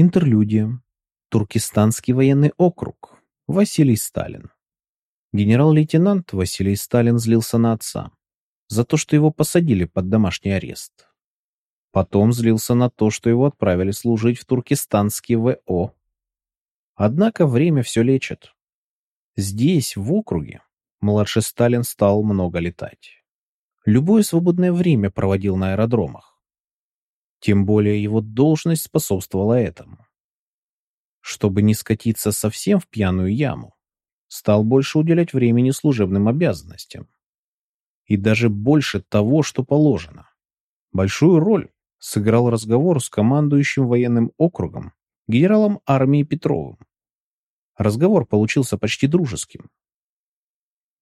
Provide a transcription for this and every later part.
Интерлюдия. Туркестанский военный округ. Василий Сталин. Генерал-лейтенант Василий Сталин злился на отца за то, что его посадили под домашний арест. Потом злился на то, что его отправили служить в туркестанский ВО. Однако время все лечит. Здесь, в округе, младший Сталин стал много летать. Любое свободное время проводил на аэродромах. Тем более его должность способствовала этому. Чтобы не скатиться совсем в пьяную яму, стал больше уделять времени служебным обязанностям. И даже больше того, что положено. Большую роль сыграл разговор с командующим военным округом генералом армии Петровым. Разговор получился почти дружеским.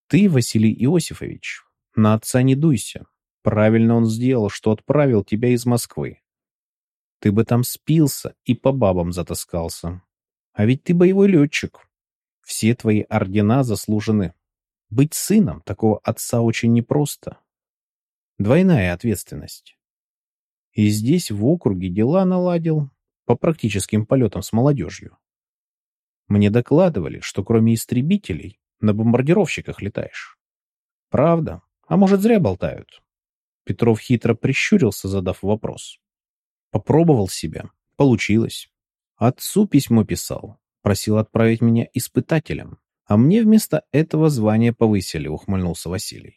«Ты, Василий Иосифович, на отца не дуйся. Правильно он сделал, что отправил тебя из Москвы. Ты бы там спился и по бабам затаскался. А ведь ты боевой летчик. Все твои ордена заслужены. Быть сыном такого отца очень непросто. Двойная ответственность. И здесь, в округе, дела наладил по практическим полетам с молодежью. Мне докладывали, что кроме истребителей на бомбардировщиках летаешь. Правда? А может, зря болтают? Петров хитро прищурился, задав вопрос. Попробовал себя. Получилось. Отцу письмо писал. Просил отправить меня испытателем. А мне вместо этого звание повысили, ухмыльнулся Василий.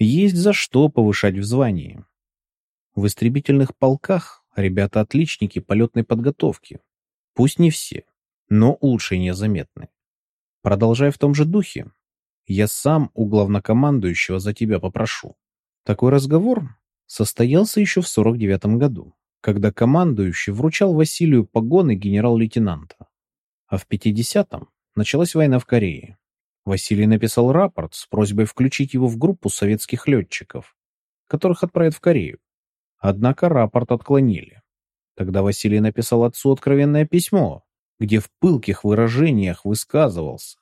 Есть за что повышать в звании. В истребительных полках ребята отличники полетной подготовки. Пусть не все, но улучшения заметны. Продолжай в том же духе. Я сам у главнокомандующего за тебя попрошу. Такой разговор состоялся еще в 49 году, когда командующий вручал Василию погоны генерал-лейтенанта. А в 50-м началась война в Корее. Василий написал рапорт с просьбой включить его в группу советских летчиков, которых отправят в Корею. Однако рапорт отклонили. Тогда Василий написал отцу откровенное письмо, где в пылких выражениях высказывался,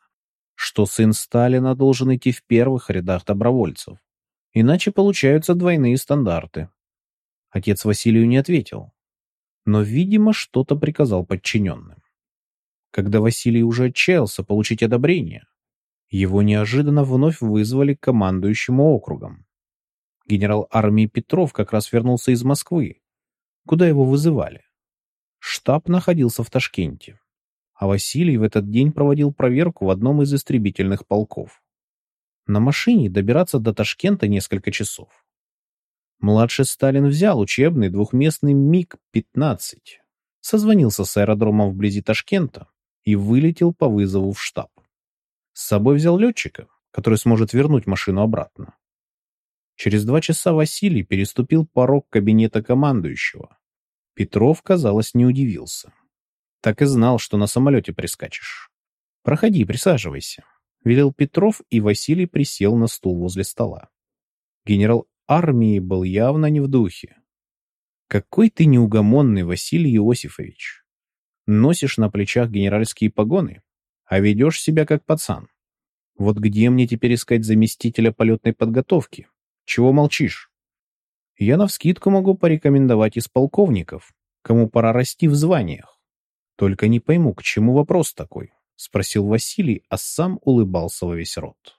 что сын Сталина должен идти в первых рядах добровольцев, Иначе получаются двойные стандарты. Отец Василию не ответил, но, видимо, что-то приказал подчиненным. Когда Василий уже отчаялся получить одобрение, его неожиданно вновь вызвали к командующему округом. Генерал армии Петров как раз вернулся из Москвы, куда его вызывали. Штаб находился в Ташкенте, а Василий в этот день проводил проверку в одном из истребительных полков. На машине добираться до Ташкента несколько часов. Младший Сталин взял учебный двухместный МиГ-15, созвонился с аэродромом вблизи Ташкента и вылетел по вызову в штаб. С собой взял летчика, который сможет вернуть машину обратно. Через два часа Василий переступил порог кабинета командующего. Петров, казалось, не удивился. Так и знал, что на самолете прискачешь. Проходи, присаживайся велел Петров, и Василий присел на стул возле стола. Генерал армии был явно не в духе. «Какой ты неугомонный, Василий Иосифович! Носишь на плечах генеральские погоны, а ведешь себя как пацан. Вот где мне теперь искать заместителя полетной подготовки? Чего молчишь? Я навскидку могу порекомендовать из полковников, кому пора расти в званиях. Только не пойму, к чему вопрос такой. — спросил Василий, а сам улыбался во весь рот.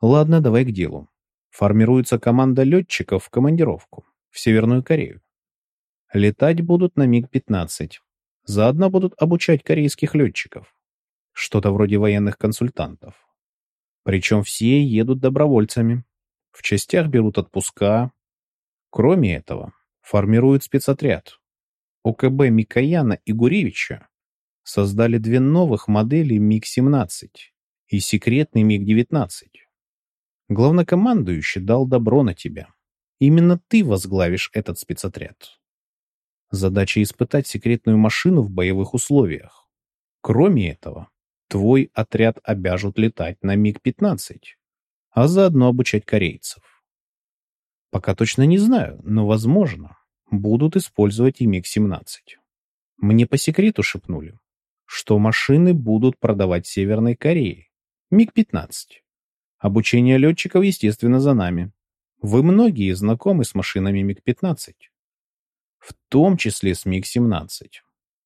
«Ладно, давай к делу. Формируется команда летчиков в командировку в Северную Корею. Летать будут на МиГ-15. Заодно будут обучать корейских летчиков. Что-то вроде военных консультантов. Причем все едут добровольцами. В частях берут отпуска. Кроме этого, формируют спецотряд. ОКБ Микояна и Гуревича создали две новых модели МиГ-17 и секретный МиГ-19. Главнокомандующий дал добро на тебя. Именно ты возглавишь этот спецотряд. Задача испытать секретную машину в боевых условиях. Кроме этого, твой отряд обяжут летать на МиГ-15, а заодно обучать корейцев. Пока точно не знаю, но, возможно, будут использовать и МиГ-17. Мне по секрету шепнули, что машины будут продавать Северной Корее. МиГ-15. Обучение летчиков, естественно, за нами. Вы многие знакомы с машинами МиГ-15. в том числе с МиГ-17.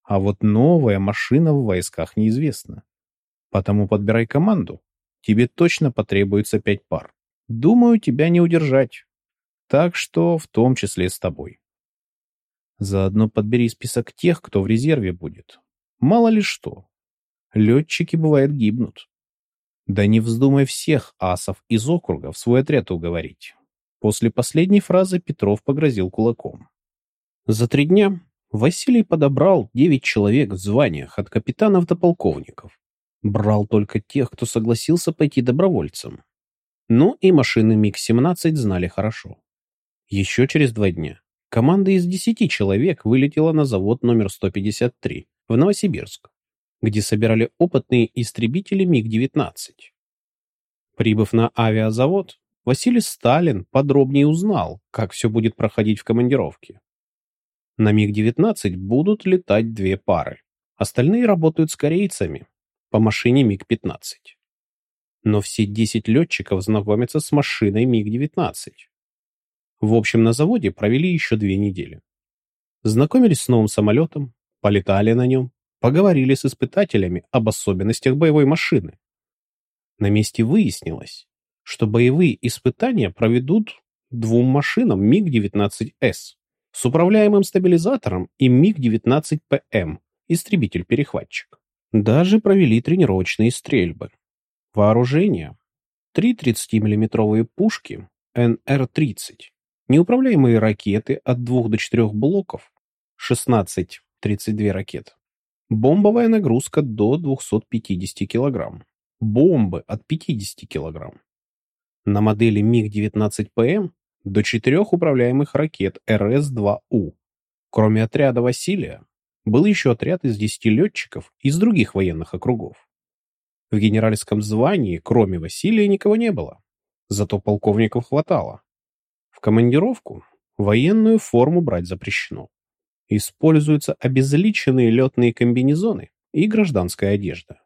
А вот новая машина в войсках неизвестна. Потому подбирай команду. Тебе точно потребуется пять пар. Думаю, тебя не удержать. Так что в том числе с тобой. Заодно подбери список тех, кто в резерве будет. Мало ли что. Летчики, бывает, гибнут. Да не вздумай всех асов из округа в свой отряд уговорить. После последней фразы Петров погрозил кулаком. За три дня Василий подобрал девять человек в званиях от капитанов до полковников. Брал только тех, кто согласился пойти добровольцем. Ну и машины МиГ-17 знали хорошо. Еще через два дня команда из десяти человек вылетела на завод номер 153 в Новосибирск, где собирали опытные истребители МиГ-19. Прибыв на авиазавод, Василий Сталин подробнее узнал, как все будет проходить в командировке. На МиГ-19 будут летать две пары. Остальные работают с корейцами по машине МиГ-15. Но все 10 летчиков знакомятся с машиной МиГ-19. В общем, на заводе провели еще две недели. Знакомились с новым самолетом, полетали на нем, поговорили с испытателями об особенностях боевой машины. На месте выяснилось, что боевые испытания проведут двум машинам МиГ-19С с управляемым стабилизатором и МиГ-19ПМ, истребитель-перехватчик. Даже провели тренировочные стрельбы. Вооружение. Три 30-мм пушки НР-30, неуправляемые ракеты от 2 до 4 блоков, 16-32 ракет, бомбовая нагрузка до 250 кг, бомбы от 50 кг, на модели МиГ-19ПМ до четырех управляемых ракет РС-2У. Кроме отряда Василия, был еще отряд из 10 летчиков из других военных округов. В генеральском звании, кроме Василия, никого не было. Зато полковников хватало. В командировку военную форму брать запрещено. Используются обезличенные летные комбинезоны и гражданская одежда.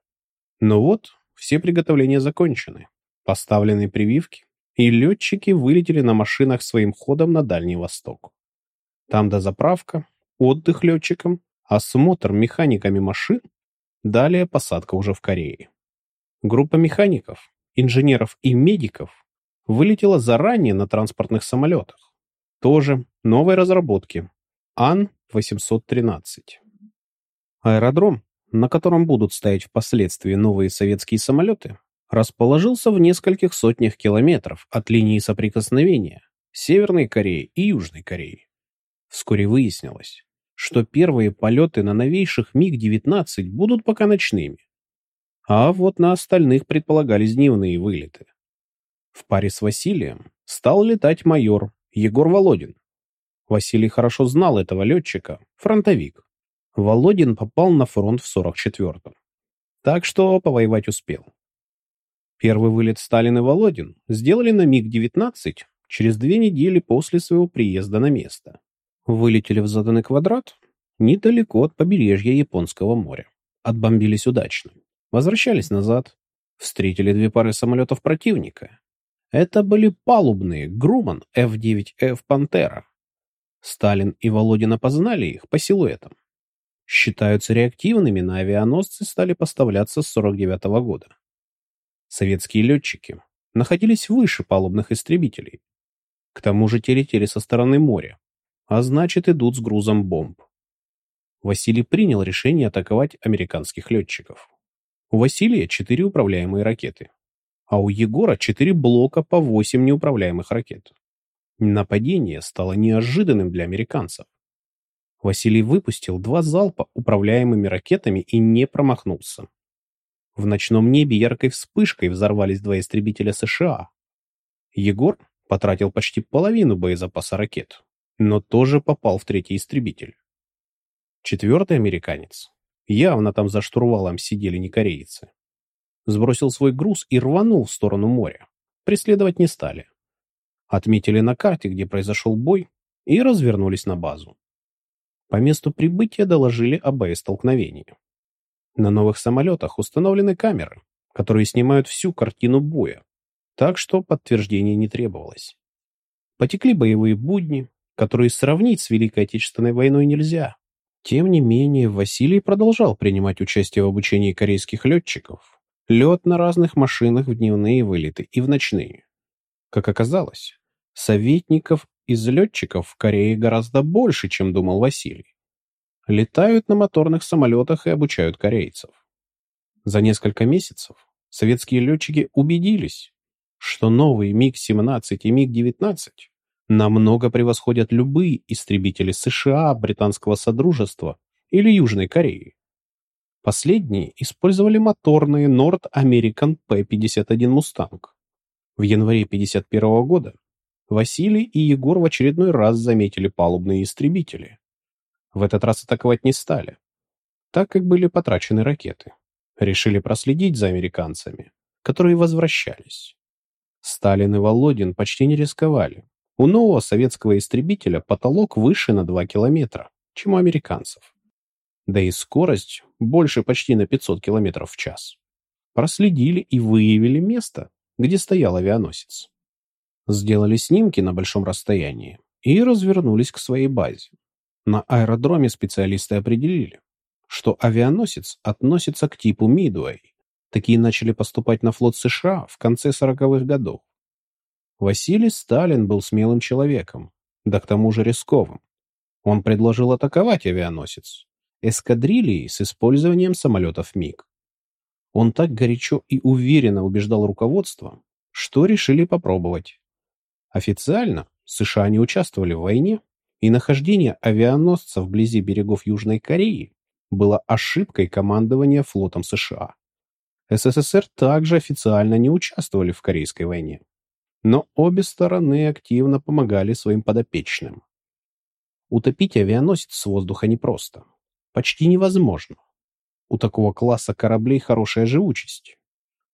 Но вот все приготовления закончены. Поставлены прививки, и летчики вылетели на машинах своим ходом на Дальний Восток. Там дозаправка, отдых летчикам, осмотр механиками машин, далее посадка уже в Корее. Группа механиков, инженеров и медиков вылетела заранее на транспортных самолетах. Тоже новой разработки Ан-813. Аэродром, на котором будут стоять впоследствии новые советские самолеты, расположился в нескольких сотнях километров от линии соприкосновения Северной Кореи и Южной Кореи. Вскоре выяснилось, что первые полеты на новейших МиГ-19 будут пока ночными, а вот на остальных предполагались дневные вылеты. В паре с Василием стал летать майор Егор Володин. Василий хорошо знал этого летчика, фронтовик. Володин попал на фронт в 44-м. Так что повоевать успел. Первый вылет Сталин и Володин сделали на МиГ-19 через две недели после своего приезда на место. Вылетели в заданный квадрат недалеко от побережья Японского моря. Отбомбились удачно. Возвращались назад. Встретили две пары самолетов противника. Это были палубные Груман F-9F «Пантера». Сталин и Володин опознали их по силуэтам. Считаются реактивными, на авианосцы стали поставляться с 49 -го года. Советские летчики находились выше палубных истребителей. К тому же те со стороны моря, а значит идут с грузом бомб. Василий принял решение атаковать американских летчиков. У Василия четыре управляемые ракеты, а у Егора четыре блока по восемь неуправляемых ракет. Нападение стало неожиданным для американцев. Василий выпустил два залпа управляемыми ракетами и не промахнулся. В ночном небе яркой вспышкой взорвались два истребителя США. Егор потратил почти половину боезапаса ракет, но тоже попал в третий истребитель. Четвертый американец. Явно там за штурвалом сидели не корейцы. Сбросил свой груз и рванул в сторону моря. Преследовать не стали. Отметили на карте, где произошел бой, и развернулись на базу. По месту прибытия доложили о боестолкновении. На новых самолетах установлены камеры, которые снимают всю картину боя, так что подтверждения не требовалось. Потекли боевые будни, которые сравнить с Великой Отечественной войной нельзя. Тем не менее, Василий продолжал принимать участие в обучении корейских летчиков. Лет на разных машинах в дневные вылеты и в ночные. Как оказалось, советников из летчиков в Корее гораздо больше, чем думал Василий. Летают на моторных самолетах и обучают корейцев. За несколько месяцев советские летчики убедились, что новые МиГ-17 и МиГ-19 намного превосходят любые истребители США, Британского Содружества или Южной Кореи. Последние использовали моторные Nord American P-51 Mustang. В январе 1951 года Василий и Егор в очередной раз заметили палубные истребители. В этот раз атаковать не стали, так как были потрачены ракеты. Решили проследить за американцами, которые возвращались. Сталин и Володин почти не рисковали. У нового советского истребителя потолок выше на 2 километра, чем у американцев. Да и скорость больше почти на 500 километров в час. Проследили и выявили место, где стоял авианосец. Сделали снимки на большом расстоянии и развернулись к своей базе. На аэродроме специалисты определили, что авианосец относится к типу Мидуэй. Такие начали поступать на флот США в конце 40-х годов. Василий Сталин был смелым человеком, да к тому же рисковым. Он предложил атаковать авианосец эскадрильей с использованием самолетов МиГ. Он так горячо и уверенно убеждал руководство, что решили попробовать. Официально США не участвовали в войне, и нахождение авианосца вблизи берегов Южной Кореи было ошибкой командования флотом США. СССР также официально не участвовали в Корейской войне. Но обе стороны активно помогали своим подопечным. Утопить авианосец с воздуха непросто. Почти невозможно. У такого класса кораблей хорошая живучесть.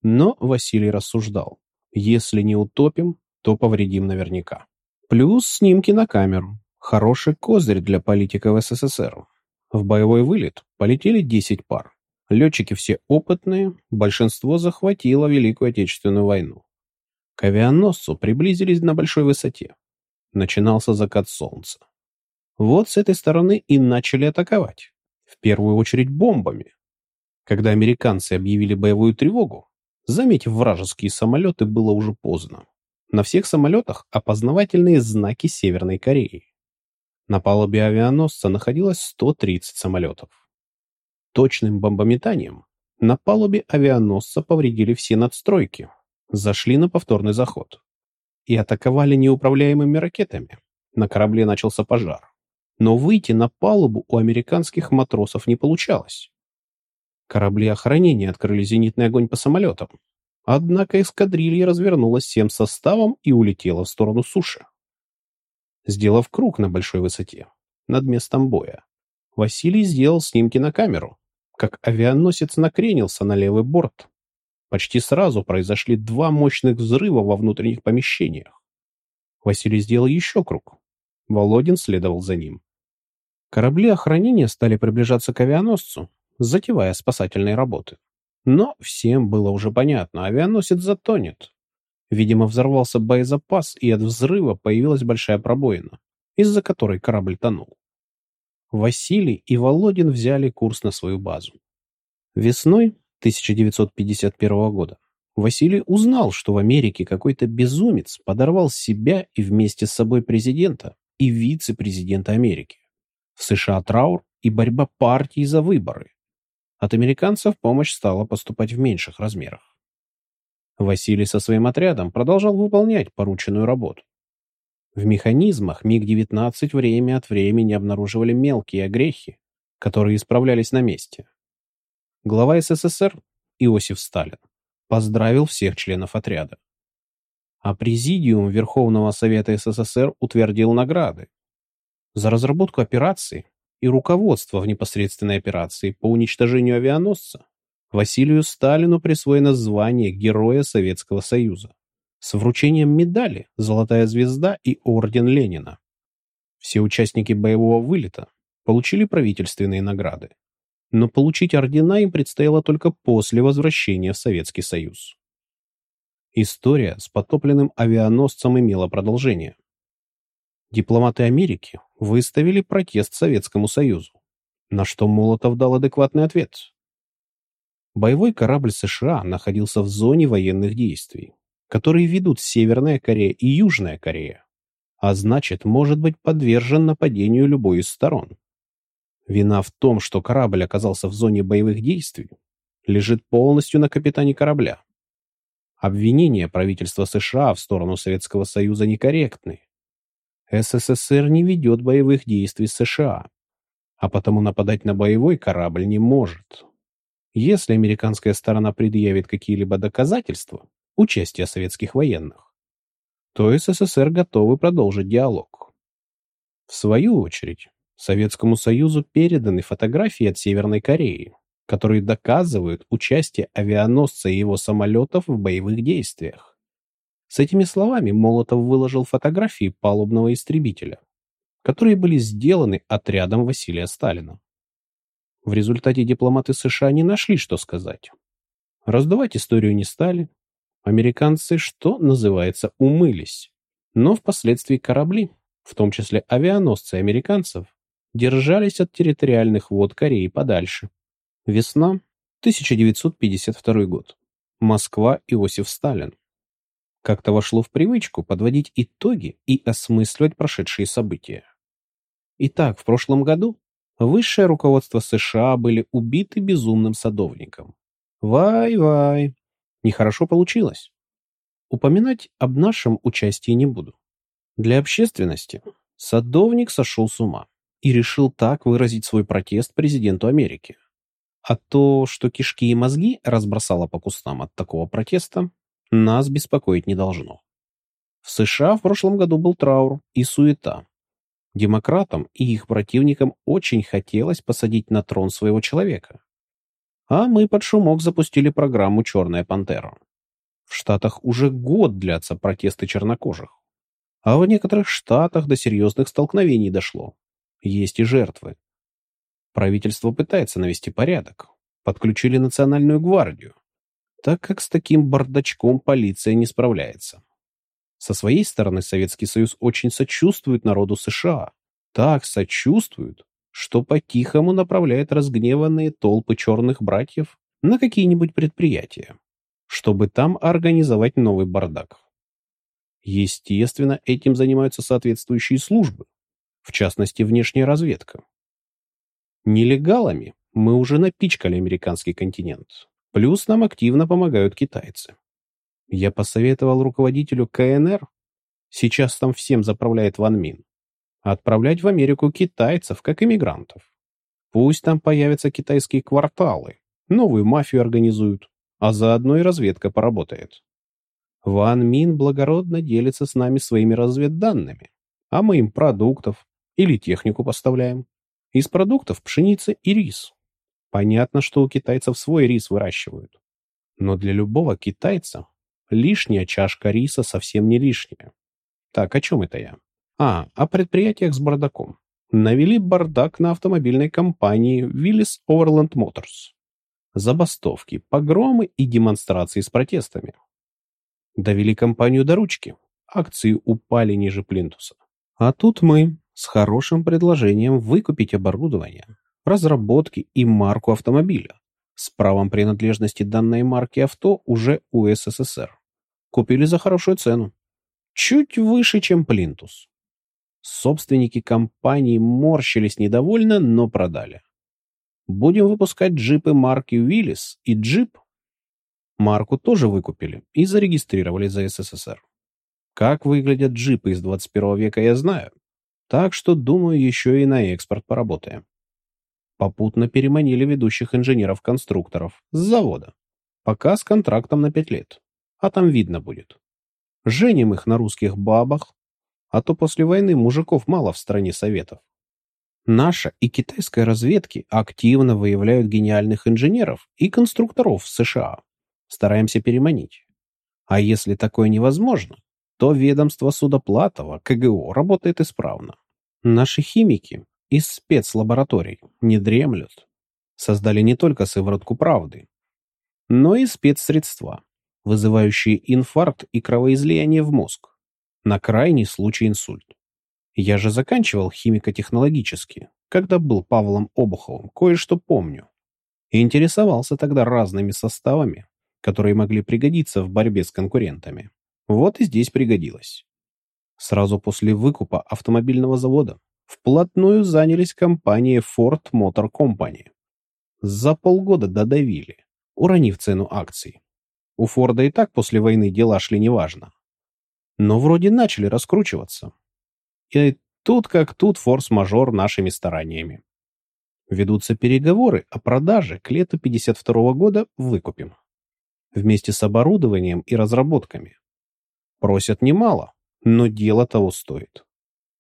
Но Василий рассуждал, если не утопим, то повредим наверняка. Плюс снимки на камеру. Хороший козырь для политиков СССР. В боевой вылет полетели 10 пар. Летчики все опытные, большинство захватило Великую Отечественную войну. К авианосцу приблизились на большой высоте. Начинался закат солнца. Вот с этой стороны и начали атаковать. В первую очередь бомбами. Когда американцы объявили боевую тревогу, заметив вражеские самолеты, было уже поздно. На всех самолетах опознавательные знаки Северной Кореи. На палубе авианосца находилось 130 самолетов. Точным бомбометанием на палубе авианосца повредили все надстройки, зашли на повторный заход и атаковали неуправляемыми ракетами. На корабле начался пожар. Но выйти на палубу у американских матросов не получалось. Корабли охранения открыли зенитный огонь по самолетам. Однако эскадрилья развернулась всем составом и улетела в сторону суши. Сделав круг на большой высоте, над местом боя, Василий сделал снимки на камеру, как авианосец накренился на левый борт. Почти сразу произошли два мощных взрыва во внутренних помещениях. Василий сделал еще круг. Володин следовал за ним. Корабли охранения стали приближаться к авианосцу, затевая спасательные работы. Но всем было уже понятно, авианосец затонет. Видимо, взорвался боезапас, и от взрыва появилась большая пробоина, из-за которой корабль тонул. Василий и Володин взяли курс на свою базу. Весной 1951 года Василий узнал, что в Америке какой-то безумец подорвал себя и вместе с собой президента и вице-президента Америки. В США траур и борьба партий за выборы. От американцев помощь стала поступать в меньших размерах. Василий со своим отрядом продолжал выполнять порученную работу. В механизмах МиГ-19 время от времени обнаруживали мелкие огрехи, которые исправлялись на месте. Глава СССР Иосиф Сталин поздравил всех членов отряда. А Президиум Верховного Совета СССР утвердил награды за разработку операции и руководство в непосредственной операции по уничтожению авианосца Василию Сталину присвоено звание Героя Советского Союза с вручением медали «Золотая звезда» и Орден Ленина. Все участники боевого вылета получили правительственные награды, но получить ордена им предстояло только после возвращения в Советский Союз. История с потопленным авианосцем имела продолжение. Дипломаты Америки выставили протест Советскому Союзу, на что Молотов дал адекватный ответ. Боевой корабль США находился в зоне военных действий, которые ведут Северная Корея и Южная Корея, а значит, может быть подвержен нападению любой из сторон. Вина в том, что корабль оказался в зоне боевых действий, лежит полностью на капитане корабля. Обвинения правительства США в сторону Советского Союза некорректны. СССР не ведет боевых действий с США, а потому нападать на боевой корабль не может. Если американская сторона предъявит какие-либо доказательства участия советских военных, то СССР готовы продолжить диалог. В свою очередь, Советскому Союзу переданы фотографии от Северной Кореи, которые доказывают участие авианосца и его самолетов в боевых действиях. С этими словами Молотов выложил фотографии палубного истребителя, которые были сделаны отрядом Василия Сталина. В результате дипломаты США не нашли, что сказать. Раздавать историю не стали. Американцы, что называется, умылись. Но впоследствии корабли, в том числе авианосцы американцев, держались от территориальных вод Кореи подальше. Весна, 1952 год. Москва, Иосиф Сталин. Как-то вошло в привычку подводить итоги и осмысливать прошедшие события. Итак, в прошлом году высшее руководство США были убиты безумным садовником. Вай-вай. Нехорошо получилось. Упоминать об нашем участии не буду. Для общественности садовник сошел с ума и решил так выразить свой протест президенту Америки. А то, что кишки и мозги разбросало по кустам от такого протеста, нас беспокоить не должно. В США в прошлом году был траур и суета. Демократам и их противникам очень хотелось посадить на трон своего человека. А мы под шумок запустили программу «Черная пантера». В Штатах уже год длятся протесты чернокожих. А в некоторых штатах до серьезных столкновений дошло. Есть и жертвы. Правительство пытается навести порядок. Подключили национальную гвардию, так как с таким бардачком полиция не справляется. Со своей стороны Советский Союз очень сочувствует народу США. Так сочувствует, что по-тихому направляет разгневанные толпы черных братьев на какие-нибудь предприятия, чтобы там организовать новый бардак. Естественно, этим занимаются соответствующие службы, в частности, внешняя разведка. Нелегалами мы уже напичкали американский континент. Плюс нам активно помогают китайцы. Я посоветовал руководителю КНР, сейчас там всем заправляет Ван Мин, отправлять в Америку китайцев, как иммигрантов. Пусть там появятся китайские кварталы, новую мафию организуют, а заодно и разведка поработает. Ван Мин благородно делится с нами своими разведданными, а мы им продуктов или технику поставляем. Из продуктов пшеница и рис. Понятно, что у китайцев свой рис выращивают. Но для любого китайца лишняя чашка риса совсем не лишняя. Так, о чем это я? А, о предприятиях с бардаком. Навели бардак на автомобильной компании Willis Overland Motors. Забастовки, погромы и демонстрации с протестами. Довели компанию до ручки. Акции упали ниже плинтуса. А тут мы с хорошим предложением выкупить оборудование, разработки и марку автомобиля с правом принадлежности данной марки авто уже у СССР. Купили за хорошую цену. Чуть выше, чем Плинтус. Собственники компании морщились недовольно, но продали. Будем выпускать джипы марки Willys и джип. Марку тоже выкупили и зарегистрировали за СССР. Как выглядят джипы из 21 века, я знаю. Так что, думаю, еще и на экспорт поработаем. Попутно переманили ведущих инженеров-конструкторов с завода. Пока с контрактом на пять лет. А там видно будет. Женим их на русских бабах, а то после войны мужиков мало в стране советов. Наша и китайская разведки активно выявляют гениальных инженеров и конструкторов в США. Стараемся переманить. А если такое невозможно, то ведомство Судоплатова, КГО, работает исправно. Наши химики из спецлабораторий не дремлют. Создали не только сыворотку правды, но и спецсредства, вызывающие инфаркт и кровоизлияние в мозг, на крайний случай инсульт. Я же заканчивал химико-технологически, когда был Павлом Обуховым, кое-что помню. И интересовался тогда разными составами, которые могли пригодиться в борьбе с конкурентами. Вот и здесь пригодилось. Сразу после выкупа автомобильного завода вплотную занялись компанией Ford Motor Company. За полгода додавили, уронив цену акций. У Форда и так после войны дела шли неважно. Но вроде начали раскручиваться. И тут как тут форс-мажор нашими стараниями. Ведутся переговоры о продаже к лету 52 года выкупим. Вместе с оборудованием и разработками. Просят немало, но дело того стоит.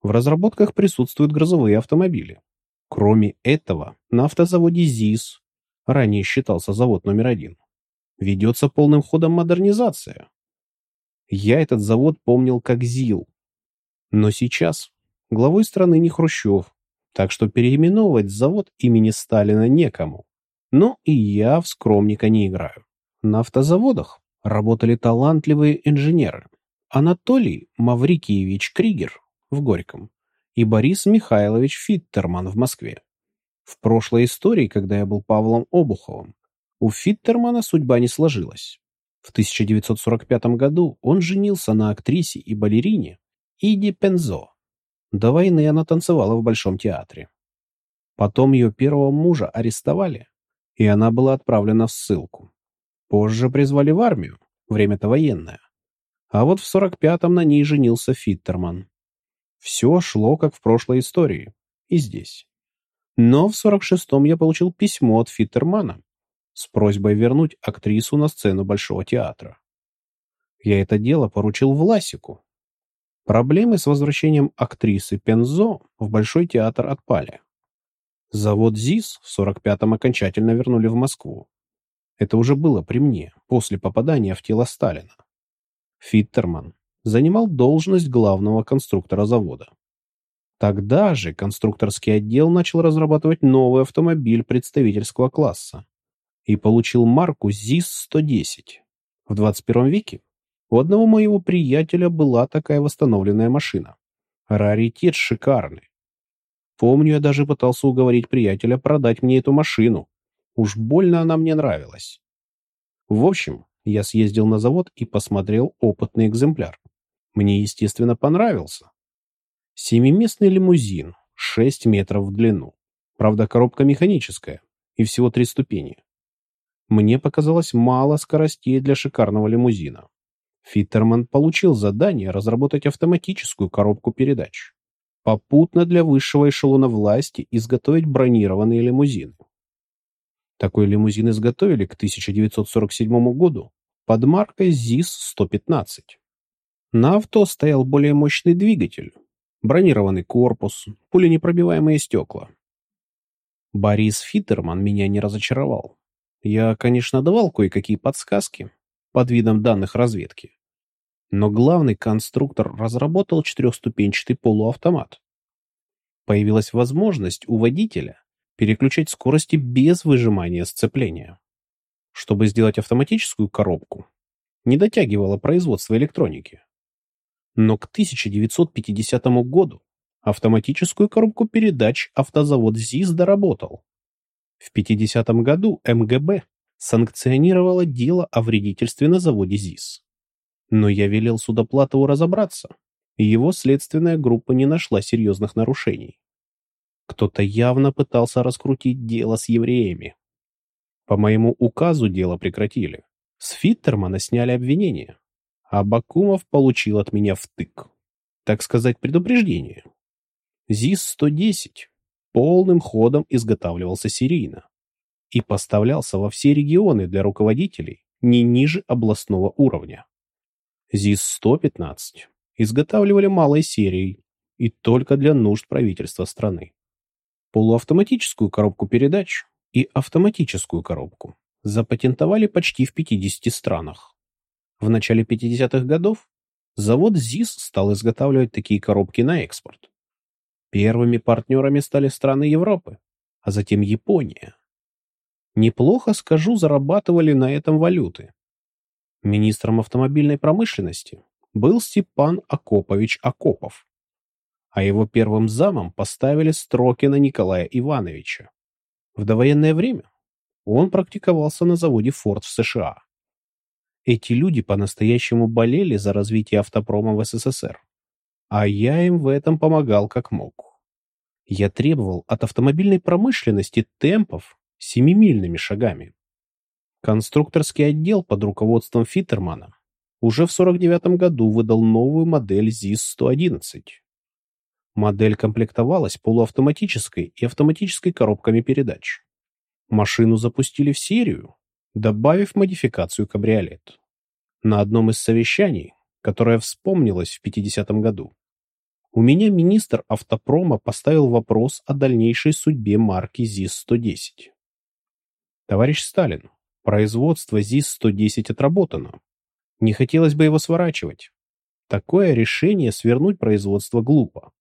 В разработках присутствуют грузовые автомобили. Кроме этого, на автозаводе ЗИС, ранее считался завод номер один, ведется полным ходом модернизация. Я этот завод помнил как ЗИЛ. Но сейчас главой страны не Хрущев, так что переименовывать завод имени Сталина некому. Но и я в скромника не играю. На автозаводах работали талантливые инженеры. Анатолий Маврикиевич Кригер в Горьком и Борис Михайлович Фиттерман в Москве. В прошлой истории, когда я был Павлом Обуховым, у Фиттермана судьба не сложилась. В 1945 году он женился на актрисе и балерине Иди Пензо. До войны она танцевала в Большом театре. Потом ее первого мужа арестовали, и она была отправлена в ссылку. Позже призвали в армию, время-то военное. А вот в 45-м на ней женился Фиттерман. Все шло, как в прошлой истории. И здесь. Но в 46-м я получил письмо от Фиттермана с просьбой вернуть актрису на сцену Большого театра. Я это дело поручил Власику. Проблемы с возвращением актрисы Пензо в Большой театр отпали. Завод ЗИС в 45-м окончательно вернули в Москву. Это уже было при мне, после попадания в тело Сталина. Фиттерман занимал должность главного конструктора завода. Тогда же конструкторский отдел начал разрабатывать новый автомобиль представительского класса и получил марку ЗИС-110. В 21 веке у одного моего приятеля была такая восстановленная машина. Раритет шикарный. Помню, я даже пытался уговорить приятеля продать мне эту машину. Уж больно она мне нравилась. В общем, я съездил на завод и посмотрел опытный экземпляр. Мне, естественно, понравился. Семиместный лимузин, 6 метров в длину. Правда, коробка механическая и всего три ступени. Мне показалось мало скоростей для шикарного лимузина. Фиттерман получил задание разработать автоматическую коробку передач. Попутно для высшего эшелона власти изготовить бронированные лимузины. Такой лимузин изготовили к 1947 году под маркой ЗИС-115. На авто стоял более мощный двигатель, бронированный корпус, пуленепробиваемые стекла. Борис Фиттерман меня не разочаровал. Я, конечно, давал кое-какие подсказки под видом данных разведки. Но главный конструктор разработал четырехступенчатый полуавтомат. Появилась возможность у водителя переключать скорости без выжимания сцепления. Чтобы сделать автоматическую коробку, не дотягивало производство электроники. Но к 1950 году автоматическую коробку передач автозавод ЗИС доработал. В 50 году МГБ санкционировало дело о вредительстве на заводе ЗИС. Но я велел Судоплатову разобраться, и его следственная группа не нашла серьезных нарушений. Кто-то явно пытался раскрутить дело с евреями. По моему указу дело прекратили. С Фиттермана сняли обвинение а Бакумов получил от меня втык. Так сказать, предупреждение. ЗИС-110 полным ходом изготавливался серийно и поставлялся во все регионы для руководителей не ниже областного уровня. ЗИС-115 изготавливали малой серией и только для нужд правительства страны. Полуавтоматическую коробку передач и автоматическую коробку запатентовали почти в 50 странах. В начале 50-х годов завод ЗИС стал изготавливать такие коробки на экспорт. Первыми партнерами стали страны Европы, а затем Япония. Неплохо, скажу, зарабатывали на этом валюты. Министром автомобильной промышленности был Степан Акопович Акопов. А его первым замом поставили Строкина Николая Ивановича. В довоенное время он практиковался на заводе Ford в США. Эти люди по-настоящему болели за развитие автопрома в СССР, а я им в этом помогал как мог. Я требовал от автомобильной промышленности темпов семимильными шагами. Конструкторский отдел под руководством Фиттермана уже в 49 году выдал новую модель ЗИС-111. Модель комплектовалась полуавтоматической и автоматической коробками передач. Машину запустили в серию, добавив модификацию кабриолет. На одном из совещаний, которое вспомнилось в 50-м году, у меня министр автопрома поставил вопрос о дальнейшей судьбе марки ЗИС-110. Товарищ Сталин, производство ЗИС-110 отработано. Не хотелось бы его сворачивать. Такое решение свернуть производство глупо.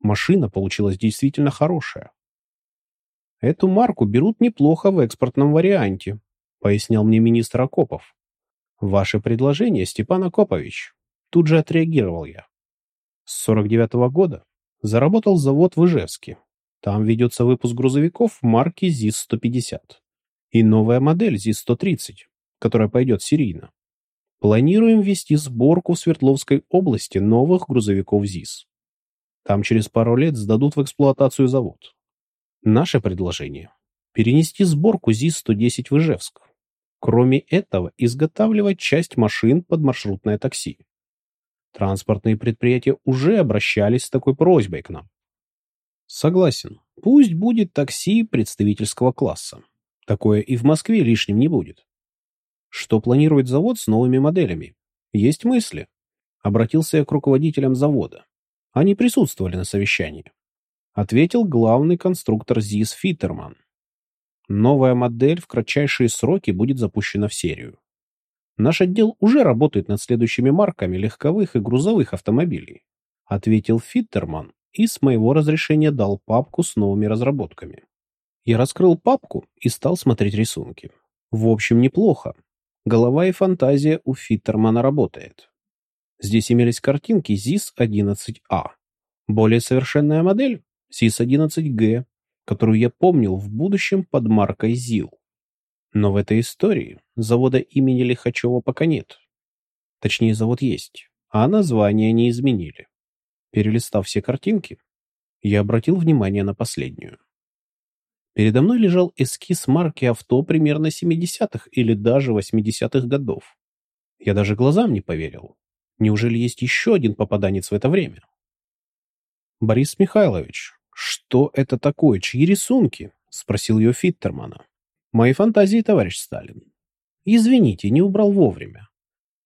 Машина получилась действительно хорошая. Эту марку берут неплохо в экспортном варианте, пояснял мне министр Акопов. Ваше предложение, Степан Акопович. Тут же отреагировал я. С 49 -го года заработал завод в Ижевске. Там ведется выпуск грузовиков марки ЗИС-150 и новая модель ЗИС-130, которая пойдет серийно. Планируем ввести сборку в Свердловской области новых грузовиков ЗИС. Там через пару лет сдадут в эксплуатацию завод. Наше предложение – перенести сборку ЗИС-110 в Ижевск. Кроме этого, изготавливать часть машин под маршрутное такси. Транспортные предприятия уже обращались с такой просьбой к нам. Согласен, пусть будет такси представительского класса. Такое и в Москве лишним не будет. Что планирует завод с новыми моделями? Есть мысли? Обратился я к руководителям завода. Они присутствовали на совещании. Ответил главный конструктор ЗИС Фиттерман. Новая модель в кратчайшие сроки будет запущена в серию. Наш отдел уже работает над следующими марками легковых и грузовых автомобилей, ответил Фиттерман и с моего разрешения дал папку с новыми разработками. Я раскрыл папку и стал смотреть рисунки. В общем, неплохо. Голова и фантазия у Фиттермана работает. Здесь имелись картинки ЗИС-11А. Более совершенная модель ЗИС-11Г, которую я помнил в будущем под маркой ЗИЛ. Но в этой истории завода имени Лихачева пока нет. Точнее, завод есть, а название не изменили. Перелистав все картинки, я обратил внимание на последнюю. Передо мной лежал эскиз марки авто примерно 70-х или даже 80-х годов. Я даже глазам не поверил. Неужели есть еще один попаданец в это время? Борис Михайлович, что это такое? Чьи рисунки? Спросил ее Фиттермана. Мои фантазии, товарищ Сталин. Извините, не убрал вовремя.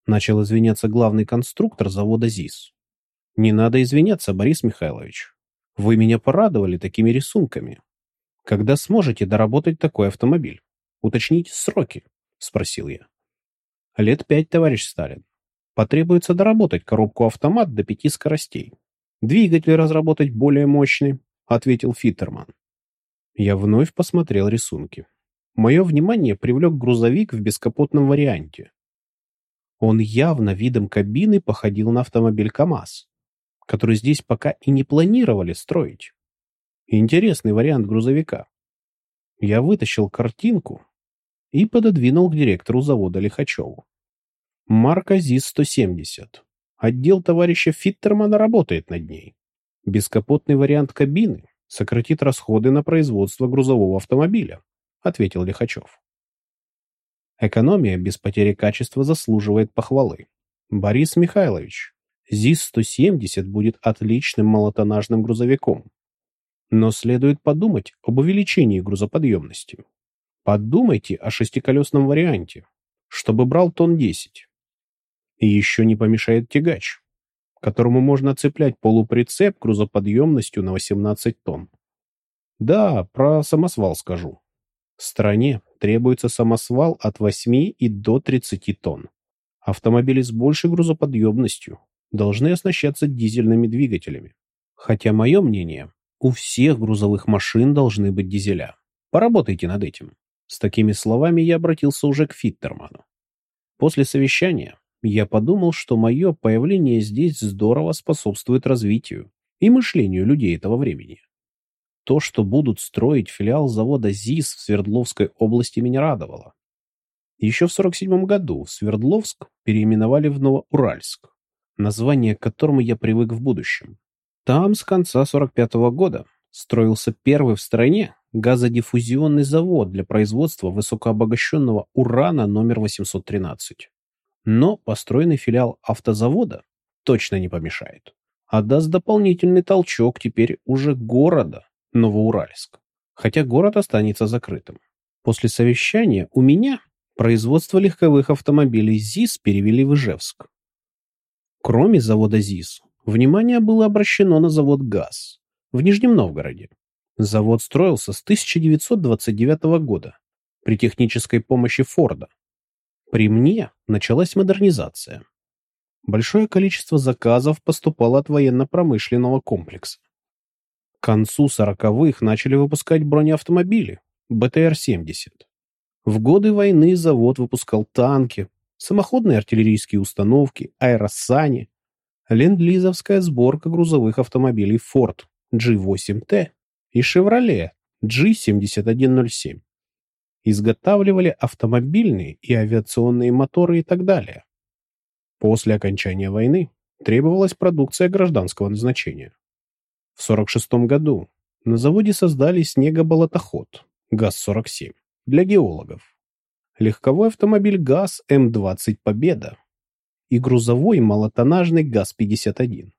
Начал извиняться главный конструктор завода ЗИС. Не надо извиняться, Борис Михайлович. Вы меня порадовали такими рисунками. Когда сможете доработать такой автомобиль? Уточните сроки, спросил я. Лет пять, товарищ Сталин. Потребуется доработать коробку автомат до пяти скоростей. Двигатель разработать более мощный, ответил Фиттерман. Я вновь посмотрел рисунки. Мое внимание привлек грузовик в бескапотном варианте. Он явно видом кабины походил на автомобиль КАМАЗ, который здесь пока и не планировали строить. Интересный вариант грузовика. Я вытащил картинку и пододвинул к директору завода Лихачеву. Марка ЗИС-170. Отдел товарища Фиттермана работает над ней. Бескапотный вариант кабины сократит расходы на производство грузового автомобиля, ответил Лихачев. Экономия без потери качества заслуживает похвалы. Борис Михайлович, ЗИС-170 будет отличным молотонажным грузовиком. Но следует подумать об увеличении грузоподъемности. Подумайте о шестиколесном варианте, чтобы брал тонн 10. И еще не помешает тягач, которому можно цеплять полуприцеп грузоподъемностью на 18 тонн. Да, про самосвал скажу. Стране требуется самосвал от 8 и до 30 тонн. Автомобили с большей грузоподъемностью должны оснащаться дизельными двигателями. Хотя мое мнение, у всех грузовых машин должны быть дизеля. Поработайте над этим. С такими словами я обратился уже к Фиттерману. После совещания я подумал, что мое появление здесь здорово способствует развитию и мышлению людей этого времени. То, что будут строить филиал завода ЗИС в Свердловской области, меня радовало. Еще в 1947 году Свердловск переименовали в Новоуральск, название к которому я привык в будущем. Там с конца 1945 года строился первый в стране газодиффузионный завод для производства высокообогащенного урана номер 813. Но построенный филиал автозавода точно не помешает, а даст дополнительный толчок теперь уже города Новоуральск, хотя город останется закрытым. После совещания у меня производство легковых автомобилей ЗИС перевели в Ижевск. Кроме завода ЗИС, внимание было обращено на завод ГАЗ в Нижнем Новгороде. Завод строился с 1929 года при технической помощи Форда. При мне началась модернизация. Большое количество заказов поступало от военно-промышленного комплекса. К концу сороковых начали выпускать бронеавтомобили БТР-70. В годы войны завод выпускал танки, самоходные артиллерийские установки, аэросани, ленд-лизовская сборка грузовых автомобилей Ford G8T и Chevrolet G7107. Изготавливали автомобильные и авиационные моторы и так далее. После окончания войны требовалась продукция гражданского назначения. В 1946 году на заводе создали снегоболотоход ГАЗ-47 для геологов, легковой автомобиль ГАЗ М-20 «Победа» и грузовой малотоннажный ГАЗ-51.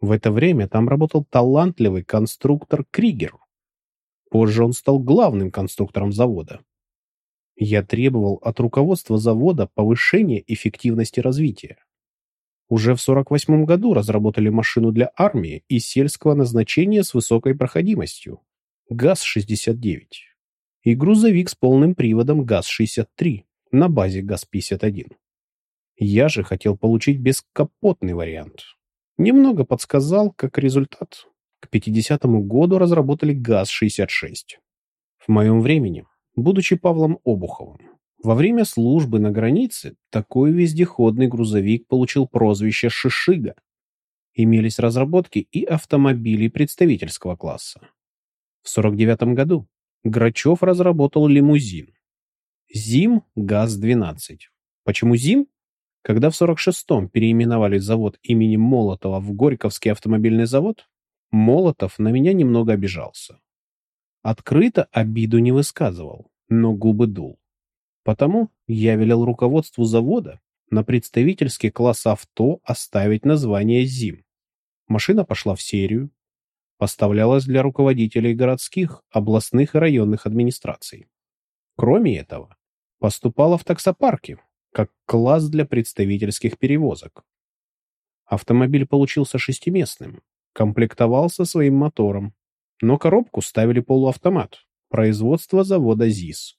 В это время там работал талантливый конструктор Кригер. Позже он стал главным конструктором завода. Я требовал от руководства завода повышения эффективности развития. Уже в 1948 году разработали машину для армии и сельского назначения с высокой проходимостью ГАЗ-69 и грузовик с полным приводом ГАЗ-63 на базе ГАЗ-51. Я же хотел получить бескапотный вариант. Немного подсказал, как результат. К 50 году разработали ГАЗ-66. В моем времени, будучи Павлом Обуховым, во время службы на границе такой вездеходный грузовик получил прозвище «Шишига». Имелись разработки и автомобилей представительского класса. В 49 году Грачев разработал лимузин. ЗИМ ГАЗ-12. Почему ЗИМ? Когда в 46-м переименовали завод имени Молотова в Горьковский автомобильный завод, Молотов на меня немного обижался. Открыто обиду не высказывал, но губы дул. Потому я велел руководству завода на представительский класс авто оставить название ЗИМ. Машина пошла в серию, поставлялась для руководителей городских, областных и районных администраций. Кроме этого, поступала в таксопарки, как класс для представительских перевозок. Автомобиль получился шестиместным, комплектовался своим мотором, но коробку ставили полуавтомат, производство завода ЗИС.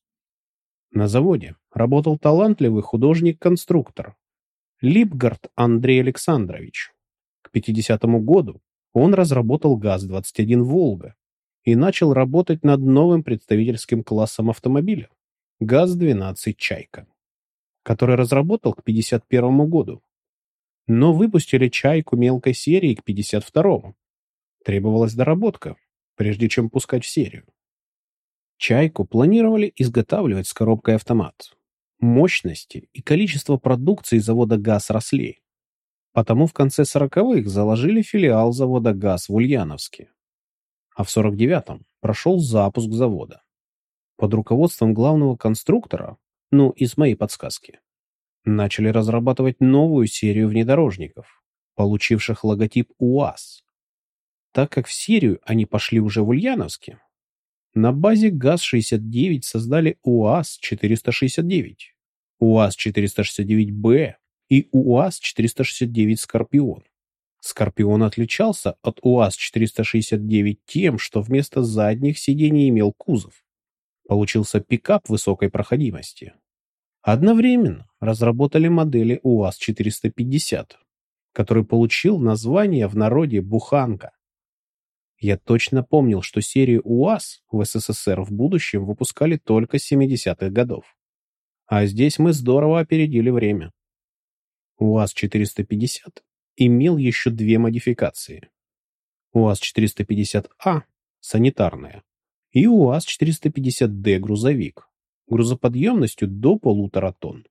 На заводе работал талантливый художник-конструктор Липгард Андрей Александрович. К 50 году он разработал ГАЗ-21 «Волга» и начал работать над новым представительским классом автомобиля ГАЗ-12 «Чайка», который разработал к 51 году. Но выпустили «Чайку» мелкой серии к 52-му. Требовалась доработка, прежде чем пускать в серию. Чайку планировали изготавливать с коробкой автомат. Мощности и количество продукции завода ГАЗ росли. Потому в конце 40-х заложили филиал завода ГАЗ в Ульяновске. А в 49-м прошел запуск завода. Под руководством главного конструктора, ну, из моей подсказки, начали разрабатывать новую серию внедорожников, получивших логотип УАЗ. Так как в серию они пошли уже в Ульяновске, на базе ГАЗ-69 создали УАЗ-469, УАЗ-469Б и УАЗ-469 «Скорпион». «Скорпион» отличался от УАЗ-469 тем, что вместо задних сидений имел кузов. Получился пикап высокой проходимости. Одновременно разработали модели УАЗ-450, который получил название в народе «Буханка». Я точно помнил, что серию УАЗ в СССР в будущем выпускали только с 70-х годов. А здесь мы здорово опередили время. УАЗ-450 имел еще две модификации. УАЗ-450А – санитарная, и УАЗ-450Д – грузовик, грузоподъемностью до полутора тонн.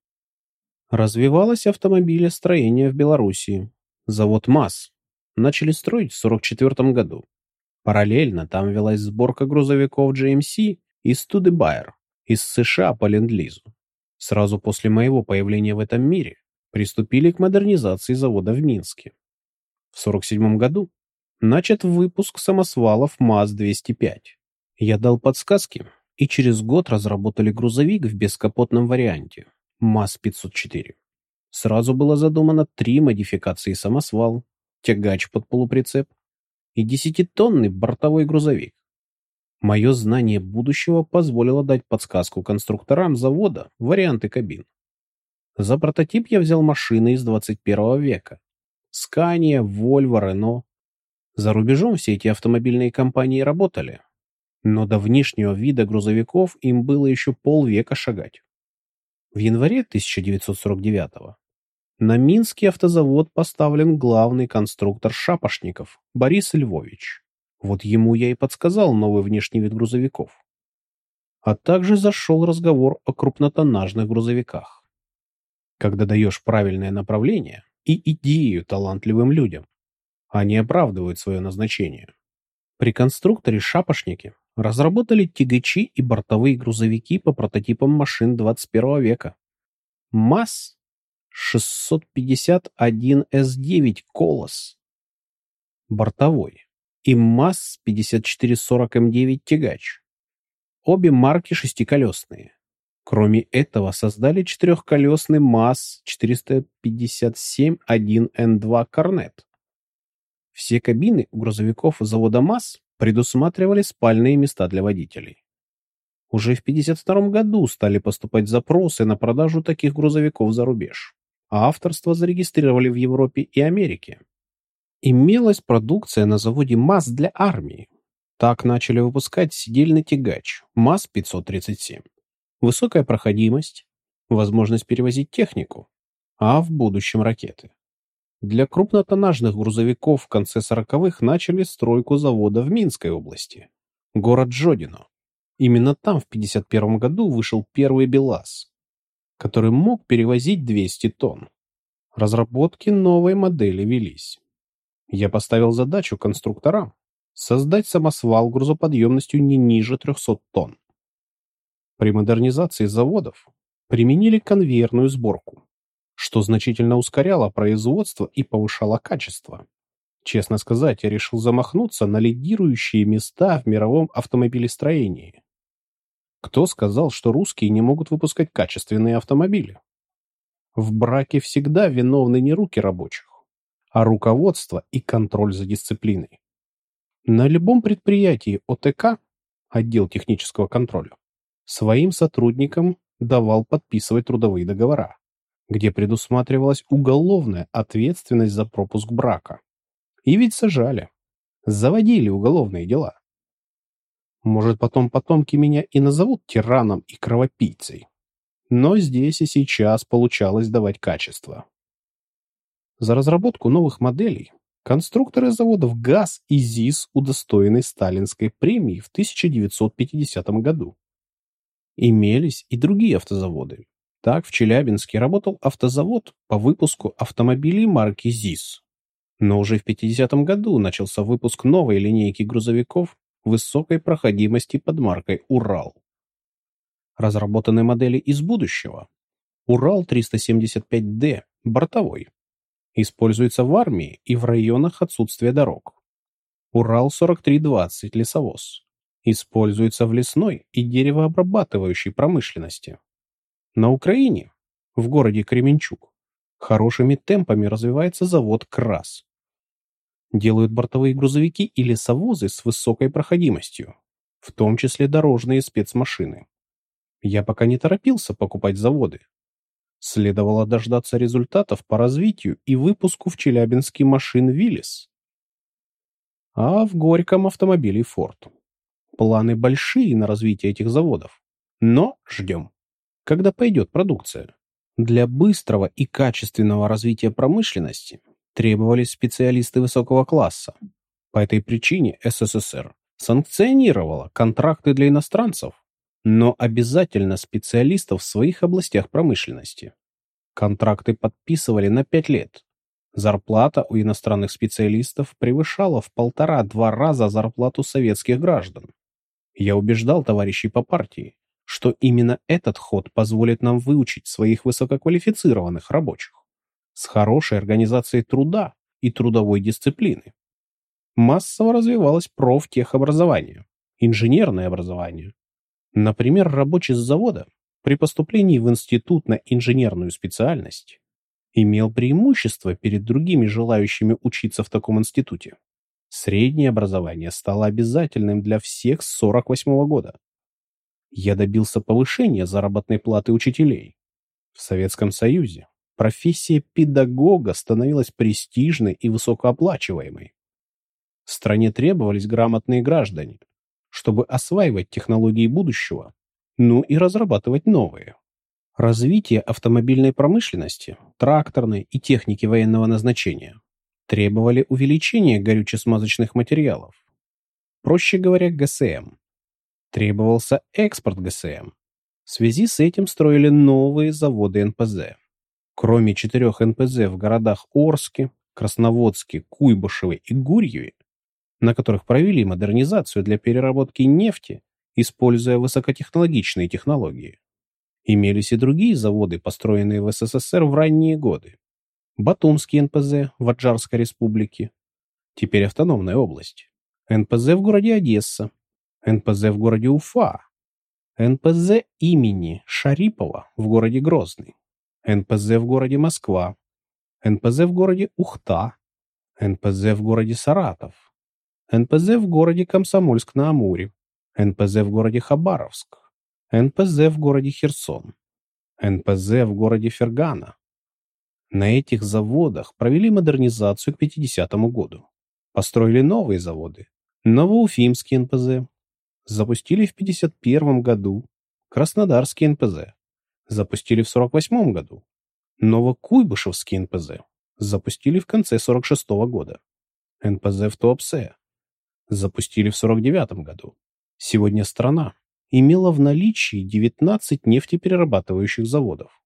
Развивалось автомобилестроение в Белоруссии. Завод МАЗ начали строить в 1944 году. Параллельно там велась сборка грузовиков GMC и Studebaker из США по Ленд-Лизу. Сразу после моего появления в этом мире приступили к модернизации завода в Минске. В 1947 году начат выпуск самосвалов МАЗ-205. Я дал подсказки, и через год разработали грузовик в бескапотном варианте МАЗ-504. Сразу было задумано три модификации самосвал, тягач под полуприцеп и десятитонный бортовой грузовик. Мое знание будущего позволило дать подсказку конструкторам завода варианты кабин. За прототип я взял машины из 21 века. Scania, Volvo, Renault. За рубежом все эти автомобильные компании работали. Но до внешнего вида грузовиков им было еще полвека шагать. В январе 1949 на Минский автозавод поставлен главный конструктор шапошников Борис Львович. Вот ему я и подсказал новый внешний вид грузовиков. А также зашел разговор о крупнотоннажных грузовиках когда даешь правильное направление и идею талантливым людям. Они оправдывают свое назначение. При конструкторе «Шапошники» разработали тягачи и бортовые грузовики по прототипам машин 21 века. МАЗ 651С9 «Колос» бортовой и МАЗ 5440М9 «Тягач». Обе марки шестиколесные. Кроме этого, создали четырехколесный МАЗ-457-1Н2 «Корнет». Все кабины у грузовиков завода МАЗ предусматривали спальные места для водителей. Уже в 1952 году стали поступать запросы на продажу таких грузовиков за рубеж, а авторство зарегистрировали в Европе и Америке. Имелась продукция на заводе МАЗ для армии. Так начали выпускать сидельный тягач МАЗ-537 высокая проходимость, возможность перевозить технику, а в будущем ракеты. Для крупнотоннажных грузовиков в конце 40-х начали стройку завода в Минской области, город Жодино. Именно там в 51 году вышел первый БелАЗ, который мог перевозить 200 тонн. Разработки новой модели велись. Я поставил задачу конструкторам создать самосвал грузоподъемностью не ниже 300 тонн. При модернизации заводов применили конвейерную сборку, что значительно ускоряло производство и повышало качество. Честно сказать, я решил замахнуться на лидирующие места в мировом автомобилестроении. Кто сказал, что русские не могут выпускать качественные автомобили? В браке всегда виновны не руки рабочих, а руководство и контроль за дисциплиной. На любом предприятии ОТК, отдел технического контроля, своим сотрудникам давал подписывать трудовые договора, где предусматривалась уголовная ответственность за пропуск брака. И ведь сажали, заводили уголовные дела. Может, потом потомки меня и назовут тираном и кровопийцей. Но здесь и сейчас получалось давать качество. За разработку новых моделей конструкторы заводов ГАЗ и ЗИС удостоены сталинской премии в 1950 году. Имелись и другие автозаводы. Так в Челябинске работал автозавод по выпуску автомобилей марки ЗИС. Но уже в 50-м году начался выпуск новой линейки грузовиков высокой проходимости под маркой «Урал». Разработаны модели из будущего. «Урал-375D» бортовой. Используется в армии и в районах отсутствия дорог. «Урал-4320» лесовоз используется в лесной и деревообрабатывающей промышленности. На Украине, в городе Кременчуг, хорошими темпами развивается завод «Крас». Делают бортовые грузовики и лесовозы с высокой проходимостью, в том числе дорожные спецмашины. Я пока не торопился покупать заводы. Следовало дождаться результатов по развитию и выпуску в Челябинске машин «Виллис», а в Горьком автомобилей «Форд». Планы большие на развитие этих заводов. Но ждем, когда пойдет продукция. Для быстрого и качественного развития промышленности требовались специалисты высокого класса. По этой причине СССР санкционировала контракты для иностранцев, но обязательно специалистов в своих областях промышленности. Контракты подписывали на пять лет. Зарплата у иностранных специалистов превышала в полтора-два раза зарплату советских граждан. Я убеждал товарищей по партии, что именно этот ход позволит нам выучить своих высококвалифицированных рабочих с хорошей организацией труда и трудовой дисциплины. Массово развивалось профтехобразование, инженерное образование. Например, рабочий с завода при поступлении в институт на инженерную специальность имел преимущество перед другими желающими учиться в таком институте. Среднее образование стало обязательным для всех с 48 года. Я добился повышения заработной платы учителей. В Советском Союзе профессия педагога становилась престижной и высокооплачиваемой. В стране требовались грамотные граждане, чтобы осваивать технологии будущего, ну и разрабатывать новые. Развитие автомобильной промышленности, тракторной и техники военного назначения требовали увеличения горюче-смазочных материалов. Проще говоря, ГСМ. Требовался экспорт ГСМ. В связи с этим строили новые заводы НПЗ. Кроме четырех НПЗ в городах Орске, Красноводске, Куйбышеве и Гурьеве, на которых провели модернизацию для переработки нефти, используя высокотехнологичные технологии. Имелись и другие заводы, построенные в СССР в ранние годы. Батумский НПЗ в Аджарской республике, теперь автономная область. НПЗ в городе Одесса, НПЗ в городе Уфа, НПЗ имени Шарипова в городе Грозный, НПЗ в городе Москва, НПЗ в городе Ухта, НПЗ в городе Саратов, НПЗ в городе Комсомольск-на-Амуре, НПЗ в городе Хабаровск, НПЗ в городе Херсон, НПЗ в городе Фергана, на этих заводах провели модернизацию к 50 году. Построили новые заводы. Новоуфимский НПЗ. Запустили в 51 году. Краснодарский НПЗ. Запустили в 48 году. Новокуйбышевский НПЗ. Запустили в конце 46 года. НПЗ в Туапсе. Запустили в 49 году. Сегодня страна имела в наличии 19 нефтеперерабатывающих заводов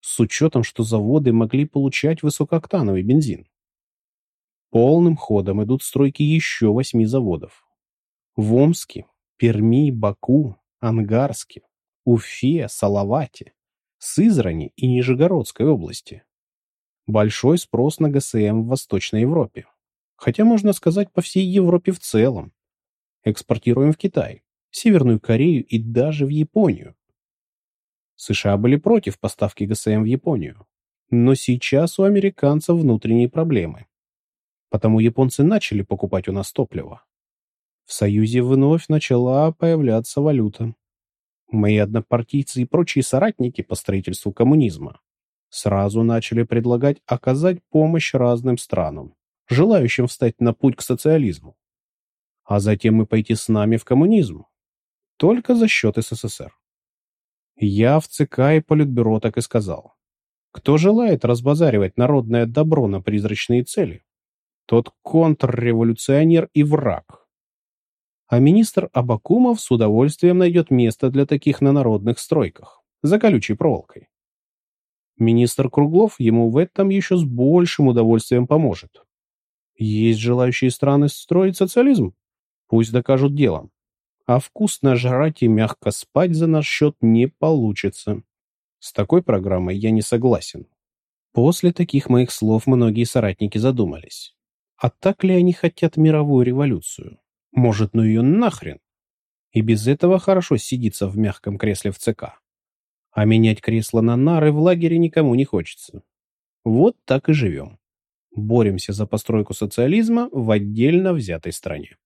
с учетом, что заводы могли получать высокооктановый бензин. Полным ходом идут стройки еще восьми заводов. В Омске, Перми, Баку, Ангарске, Уфе, Салавате, Сызрани и Нижегородской области. Большой спрос на ГСМ в Восточной Европе. Хотя можно сказать по всей Европе в целом. Экспортируем в Китай, Северную Корею и даже в Японию. США были против поставки ГСМ в Японию. Но сейчас у американцев внутренние проблемы. Потому японцы начали покупать у нас топливо. В Союзе вновь начала появляться валюта. Мои однопартийцы и прочие соратники по строительству коммунизма сразу начали предлагать оказать помощь разным странам, желающим встать на путь к социализму, а затем и пойти с нами в коммунизм, только за счет СССР. Я в ЦК и Политбюро так и сказал. Кто желает разбазаривать народное добро на призрачные цели, тот контрреволюционер и враг. А министр Абакумов с удовольствием найдет место для таких на народных стройках, за колючей проволокой. Министр Круглов ему в этом еще с большим удовольствием поможет. Есть желающие страны строить социализм? Пусть докажут делом а вкусно жрать и мягко спать за наш счет не получится. С такой программой я не согласен. После таких моих слов многие соратники задумались. А так ли они хотят мировую революцию? Может, ну ее нахрен? И без этого хорошо сидится в мягком кресле в ЦК. А менять кресло на нары в лагере никому не хочется. Вот так и живем. Боремся за постройку социализма в отдельно взятой стране.